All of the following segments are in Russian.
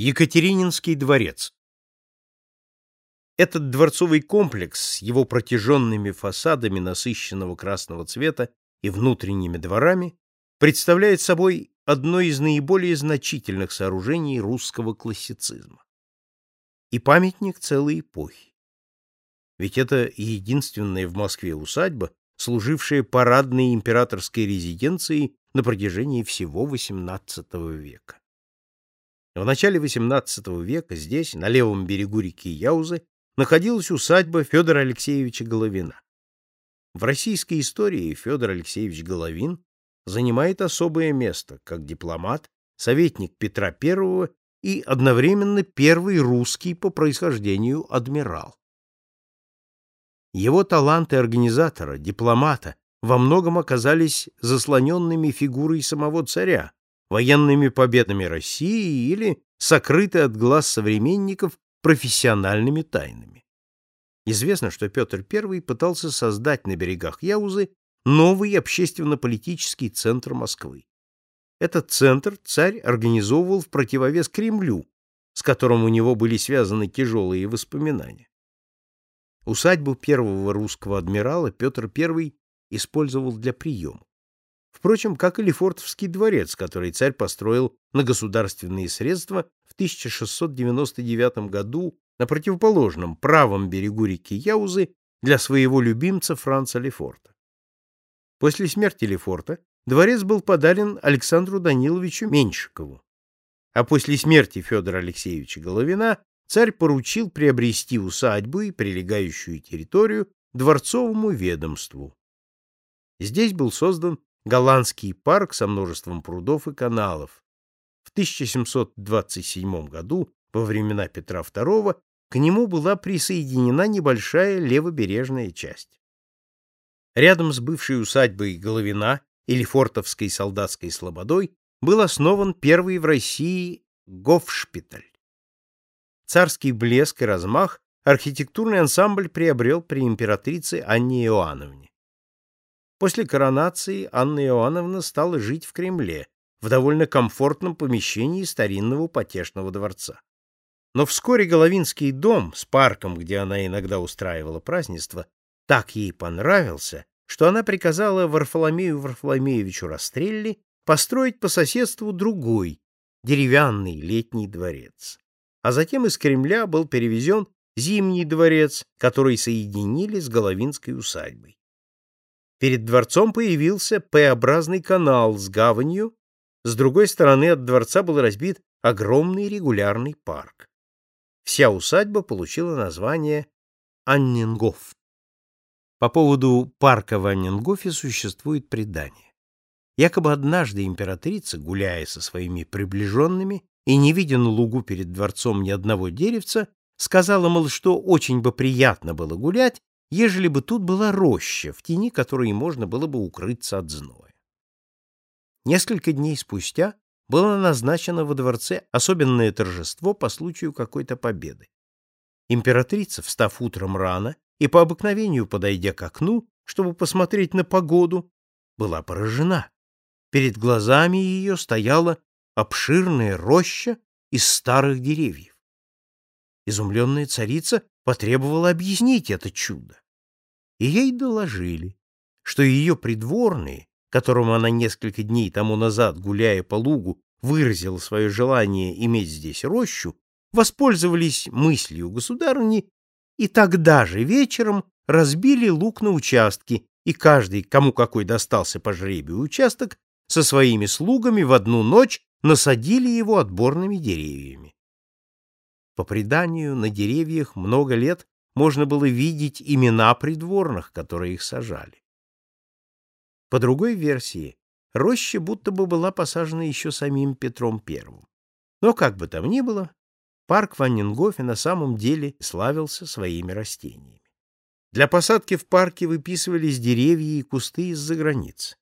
Екатерининский дворец Этот дворцовый комплекс с его протяженными фасадами насыщенного красного цвета и внутренними дворами представляет собой одно из наиболее значительных сооружений русского классицизма. И памятник целой эпохи. Ведь это единственная в Москве усадьба, служившая парадной императорской резиденцией на протяжении всего XVIII века. В начале XVIII века здесь, на левом берегу реки Яузы, находилась усадьба Федора Алексеевича Головина. В российской истории Федор Алексеевич Головин занимает особое место как дипломат, советник Петра I и одновременно первый русский по происхождению адмирал. Его таланты организатора, дипломата, во многом оказались заслоненными фигурой самого царя, военными победами России или сокрыты от глаз современников профессиональными тайнами. Известно, что Петр I пытался создать на берегах Яузы новый общественно-политический центр Москвы. Этот центр царь организовывал в противовес Кремлю, с которым у него были связаны тяжелые воспоминания. Усадьбу первого русского адмирала Петр I использовал для приема. Впрочем, как и Лефортовский дворец, который царь построил на государственные средства в 1699 году на противоположном правом берегу реки Яузы для своего любимца Франца Лефорта. После смерти Лефорта дворец был подарен Александру Даниловичу Меньшикову, а после смерти Федора Алексеевича Головина царь поручил приобрести усадьбу и прилегающую территорию дворцовому ведомству. Здесь был создан голландский парк со множеством прудов и каналов. В 1727 году, во времена Петра II, к нему была присоединена небольшая левобережная часть. Рядом с бывшей усадьбой Головина или фортовской солдатской слободой был основан первый в России гофшпиталь. Царский блеск и размах архитектурный ансамбль приобрел при императрице Анне Иоанновне. После коронации Анна Иоанновна стала жить в Кремле, в довольно комфортном помещении старинного потешного дворца. Но вскоре Головинский дом с парком, где она иногда устраивала празднества, так ей понравился, что она приказала Варфоломею Варфоломеевичу Растрелли построить по соседству другой, деревянный летний дворец. А затем из Кремля был перевезен Зимний дворец, который соединили с Головинской усадьбой. Перед дворцом появился П-образный канал с гаванью, с другой стороны от дворца был разбит огромный регулярный парк. Вся усадьба получила название Аннингоф. По поводу парка в Аннингофе существует предание. Якобы однажды императрица, гуляя со своими приближенными и не видя на лугу перед дворцом ни одного деревца, сказала, мол, что очень бы приятно было гулять, ежели бы тут была роща, в тени которой можно было бы укрыться от зноя. Несколько дней спустя было назначено во дворце особенное торжество по случаю какой-то победы. Императрица, встав утром рано и по обыкновению подойдя к окну, чтобы посмотреть на погоду, была поражена. Перед глазами ее стояла обширная роща из старых деревьев. Изумленная царица потребовала объяснить это чудо. И ей доложили, что ее придворные, которым она несколько дней тому назад, гуляя по лугу, выразила свое желание иметь здесь рощу, воспользовались мыслью государыни и тогда же вечером разбили луг на участки, и каждый, кому какой достался по жребию участок, со своими слугами в одну ночь насадили его отборными деревьями. По преданию, на деревьях много лет можно было видеть имена придворных, которые их сажали. По другой версии, роща будто бы была посажена еще самим Петром I. Но как бы там ни было, парк Ваннингофе на самом деле славился своими растениями. Для посадки в парке выписывались деревья и кусты из-за границ.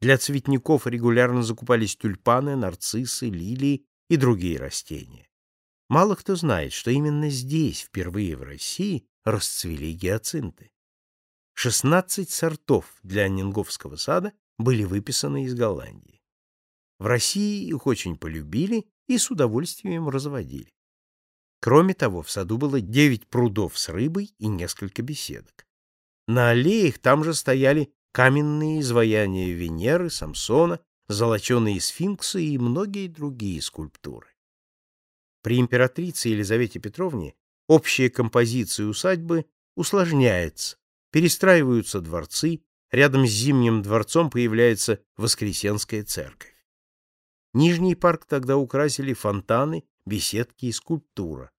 Для цветников регулярно закупались тюльпаны, нарциссы, лилии и другие растения. Мало кто знает, что именно здесь, впервые в России, расцвели гиацинты. 16 сортов для Нинговского сада были выписаны из Голландии. В России их очень полюбили и с удовольствием разводили. Кроме того, в саду было девять прудов с рыбой и несколько беседок. На аллеях там же стояли каменные изваяния Венеры, Самсона, золоченые сфинксы и многие другие скульптуры. При императрице Елизавете Петровне общая композиция усадьбы усложняется, перестраиваются дворцы, рядом с Зимним дворцом появляется Воскресенская церковь. Нижний парк тогда украсили фонтаны, беседки и скульптура.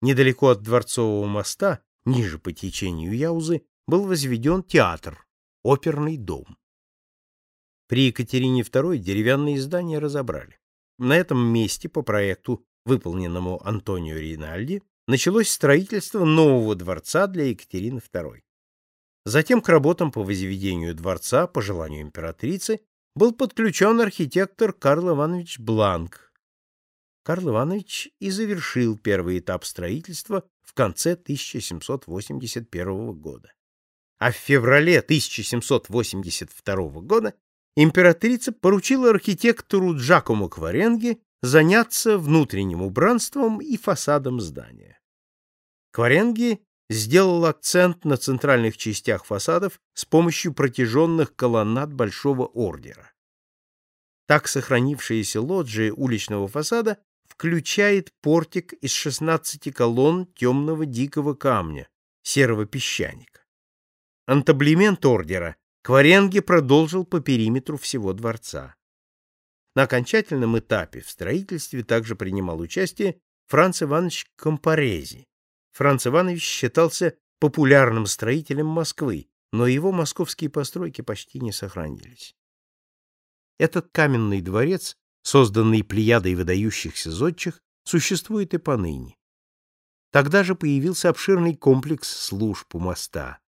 Недалеко от Дворцового моста, ниже по течению Яузы, был возведен театр, оперный дом. При Екатерине II деревянные здания разобрали. На этом месте по проекту, выполненному Антонио Ринальди, началось строительство нового дворца для Екатерины II. Затем к работам по возведению дворца, по желанию императрицы, был подключен архитектор Карл Иванович Бланк. Карл Иванович и завершил первый этап строительства в конце 1781 года. А в феврале 1782 года императрица поручила архитектору Джакомо Кваренге заняться внутренним убранством и фасадом здания. Кваренги сделал акцент на центральных частях фасадов с помощью протяженных колоннад Большого ордера. Так сохранившаяся лоджия уличного фасада включает портик из 16 колонн темного дикого камня, серого песчаника. Антаблемент ордера Кваренги продолжил по периметру всего дворца. На окончательном этапе в строительстве также принимал участие Франц Иванович Компарези, Франц Иванович считался популярным строителем Москвы, но его московские постройки почти не сохранились. Этот каменный дворец, созданный плеядой выдающихся зодчих, существует и поныне. Тогда же появился обширный комплекс служб у моста.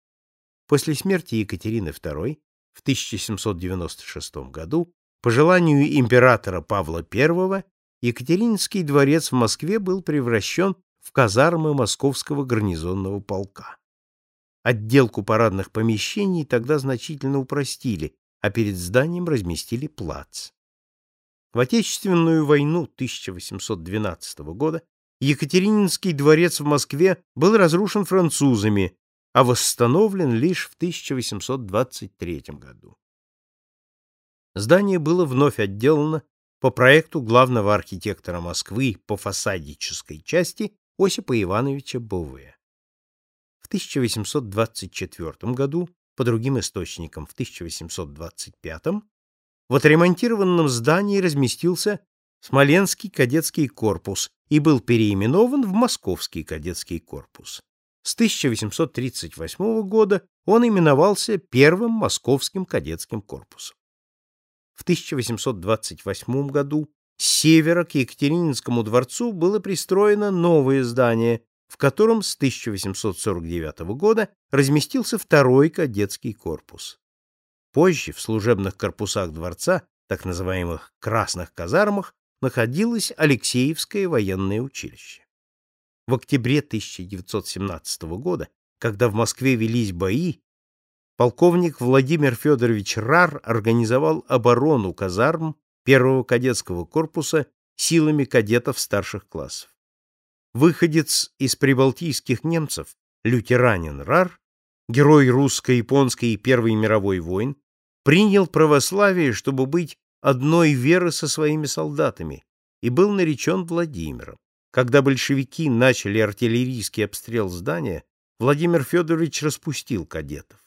После смерти Екатерины II в 1796 году по желанию императора Павла I Екатерининский дворец в Москве был превращен в казармы московского гарнизонного полка. Отделку парадных помещений тогда значительно упростили, а перед зданием разместили плац. В Отечественную войну 1812 года Екатерининский дворец в Москве был разрушен французами, а восстановлен лишь в 1823 году. Здание было вновь отделано по проекту главного архитектора Москвы по фасадической части Осипа Ивановича Бове. В 1824 году, по другим источникам в 1825, в отремонтированном здании разместился Смоленский кадетский корпус и был переименован в Московский кадетский корпус. С 1838 года он именовался Первым Московским кадетским корпусом. В 1828 году с севера к Екатерининскому дворцу было пристроено новое здание, в котором с 1849 года разместился второй кадетский корпус. Позже в служебных корпусах дворца, так называемых «красных казармах», находилось Алексеевское военное училище. В октябре 1917 года, когда в Москве велись бои, полковник Владимир Федорович Рар организовал оборону казарм первого кадетского корпуса силами кадетов старших классов. Выходец из прибалтийских немцев, лютеранин Рар, герой русско-японской и Первой мировой войн, принял православие, чтобы быть одной веры со своими солдатами, и был наречен Владимиром. Когда большевики начали артиллерийский обстрел здания, Владимир Федорович распустил кадетов.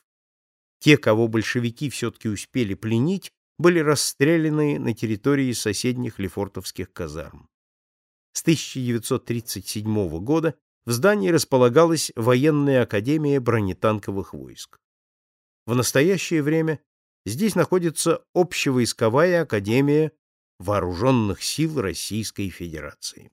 Те, кого большевики все-таки успели пленить, были расстреляны на территории соседних лефортовских казарм. С 1937 года в здании располагалась военная академия бронетанковых войск. В настоящее время здесь находится общевойсковая академия вооруженных сил Российской Федерации.